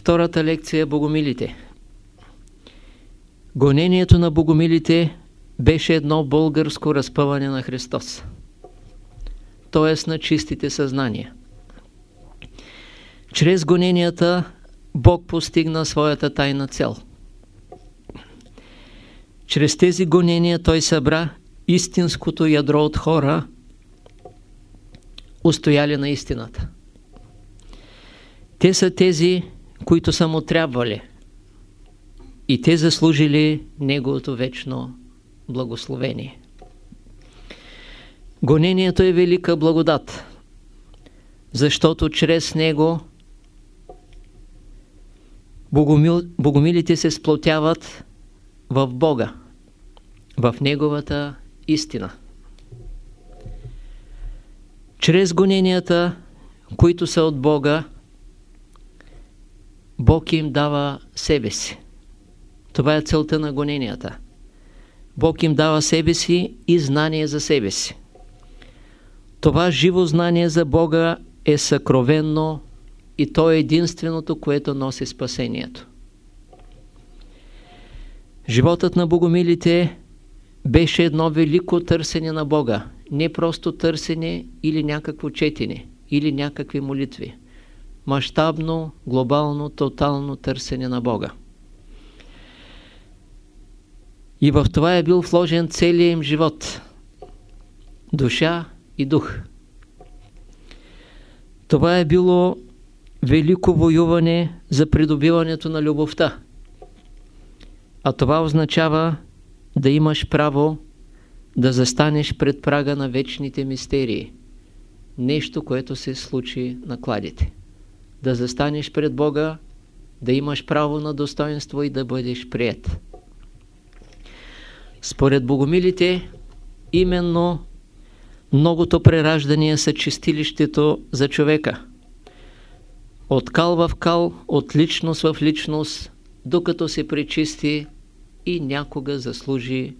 Втората лекция – Богомилите. Гонението на Богомилите беше едно българско разпъване на Христос, т.е. на чистите съзнания. Чрез гоненията Бог постигна своята тайна цел. Чрез тези гонения Той събра истинското ядро от хора, устояли на истината. Те са тези, които са му трябвали и те заслужили Неговото вечно благословение. Гонението е велика благодат, защото чрез него богомил, богомилите се сплотяват в Бога, в Неговата истина. Чрез гоненията, които са от Бога, Бог им дава себе си. Това е целта на гоненията. Бог им дава себе си и знание за себе си. Това живо знание за Бога е съкровенно и то е единственото, което носи спасението. Животът на богомилите беше едно велико търсене на Бога. Не просто търсене или някакво четене, или някакви молитви. Мащабно, глобално, тотално търсене на Бога. И в това е бил вложен целият им живот. Душа и дух. Това е било велико воюване за придобиването на любовта. А това означава да имаш право да застанеш пред прага на вечните мистерии. Нещо, което се случи на кладите. Да застанеш пред Бога, да имаш право на достоинство и да бъдеш прият. Според богомилите, именно многото прераждания са чистилището за човека. От кал в кал, от личност в личност, докато се пречисти и някога заслужи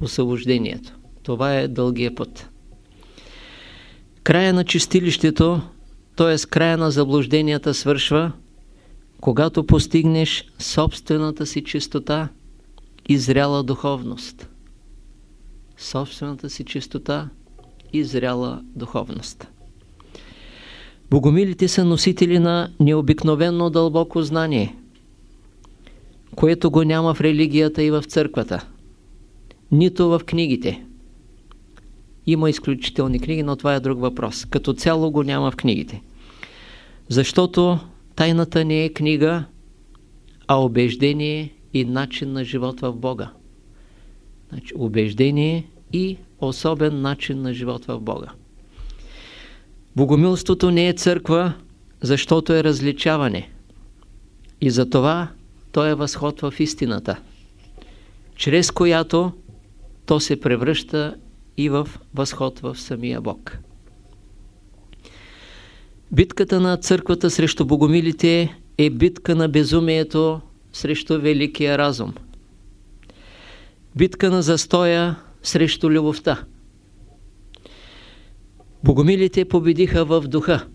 освобождението. Това е дългия път. Края на чистилището, т.е. края на заблужденията свършва, когато постигнеш собствената си чистота и зряла духовност. Собствената си чистота и зряла духовност. Богомилите са носители на необикновенно дълбоко знание, което го няма в религията и в църквата, нито в книгите. Има изключителни книги, но това е друг въпрос. Като цяло го няма в книгите. Защото тайната не е книга, а убеждение и начин на живот в Бога. Значи, убеждение и особен начин на живот в Бога. Богомилството не е църква, защото е различаване. И затова то е възход в истината, чрез която то се превръща и в възход в самия Бог. Битката на църквата срещу богомилите е битка на безумието срещу великия разум. Битка на застоя срещу любовта. Богомилите победиха в духа,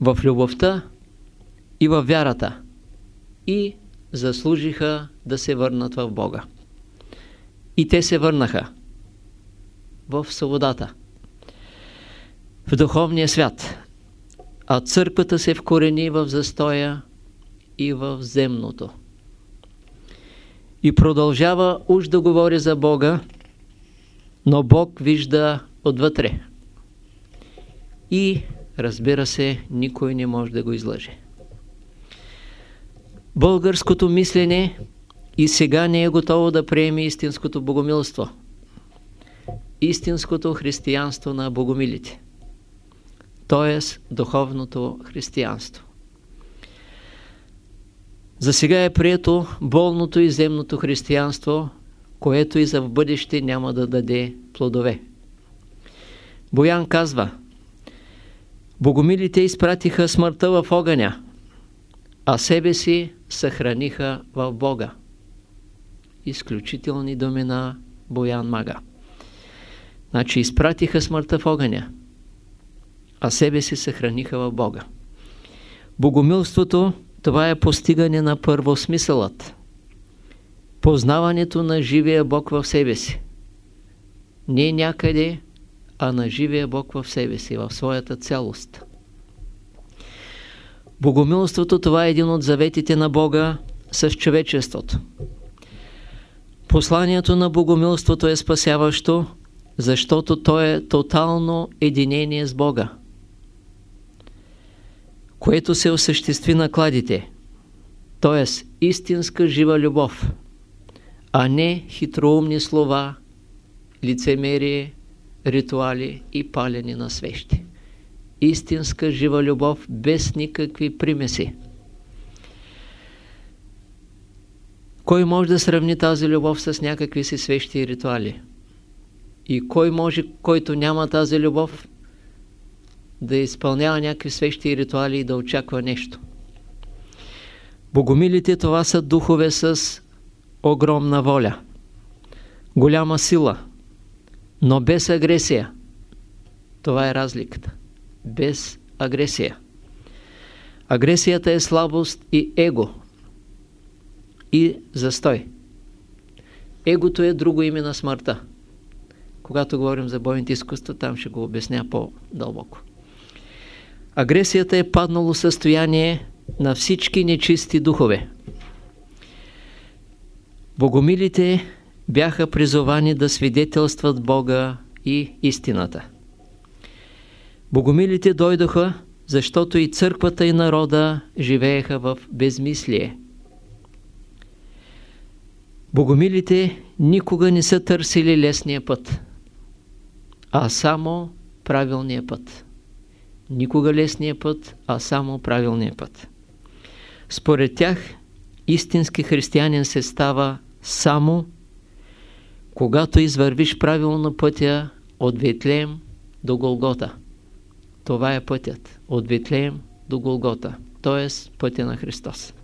в любовта и в вярата и заслужиха да се върнат в Бога. И те се върнаха в свободата, в духовния свят, а църквата се вкорени в застоя и в земното. И продължава уж да говори за Бога, но Бог вижда отвътре. И, разбира се, никой не може да го излъже. Българското мислене и сега не е готово да приеме истинското богомилство. Истинското християнство на богомилите. т.е. духовното християнство. За сега е прието болното и земното християнство, което и за в бъдеще няма да даде плодове. Боян казва, Богомилите изпратиха смъртта в огъня, а себе си съхраниха в Бога. Изключителни думи на Боян Мага. Значи изпратиха смъртта в огъня, а себе си съхраниха в Бога. Богомилството това е постигане на първосмисълът. Познаването на живия Бог в себе си. Не някъде, а на живия Бог в себе си, в своята цялост. Богомилството това е един от заветите на Бога с човечеството. Посланието на богомилството е спасяващо, защото то е тотално единение с Бога, което се осъществи на кладите, т.е. истинска жива любов, а не хитроумни слова, лицемерие, ритуали и палени на свещи. Истинска жива любов без никакви примеси. Кой може да сравни тази любов с някакви си свещи и ритуали? И кой може, който няма тази любов, да изпълнява някакви свещи и ритуали и да очаква нещо? Богомилите това са духове с огромна воля, голяма сила, но без агресия. Това е разликата. Без агресия. Агресията е слабост и его и застой. Егото е друго име на смъртта. Когато говорим за бойните изкуства, там ще го обясня по-дълбоко. Агресията е паднало състояние на всички нечисти духове. Богомилите бяха призовани да свидетелстват Бога и истината. Богомилите дойдоха, защото и църквата и народа живееха в безмислие. Богомилите никога не са търсили лесния път, а само правилния път. Никога лесния път, а само правилния път. Според тях, истински християнин се става само когато извървиш правилно пътя от Витлеем до Голгота. Това е пътят от Витлеем до Голгота, т.е. пътя на Христос.